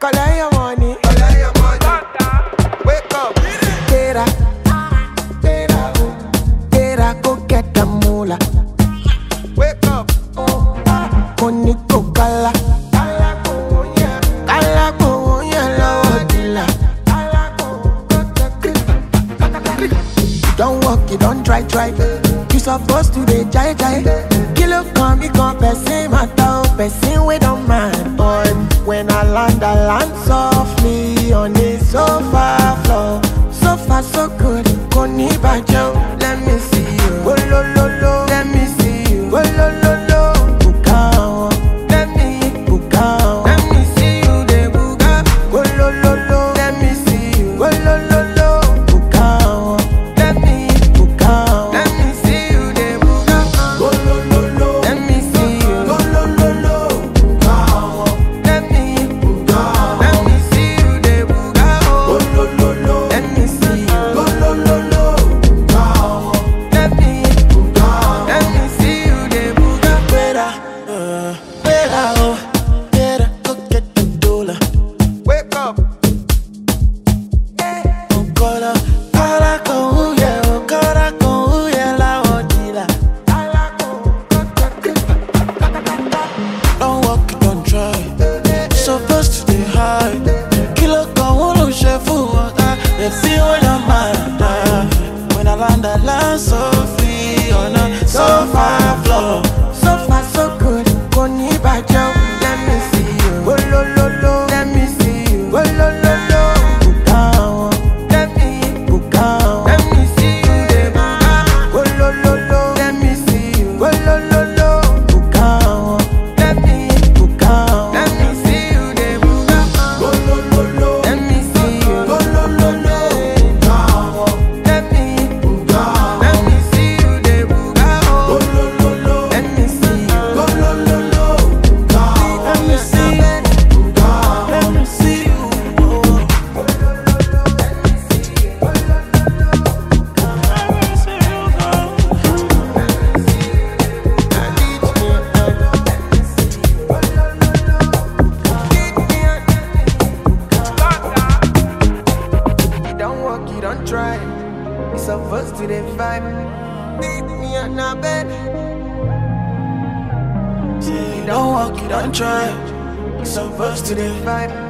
Kalaya money. Money. Wake up. Tera. Tera. Tera go get the moolah. Wake up. Koni go kala. Don't walk, you don't try, try. You supposed to be jai jai. Kilo come, you come, person matter, person we don't mind. When I land, I land softly on the sofa. So free on a sofa floor. Sofa so good, kò ní. work, you don't try. It's a verse to the vibe. Beat me on my bed. You don't walk, you don't try. It's a verse to the vibe.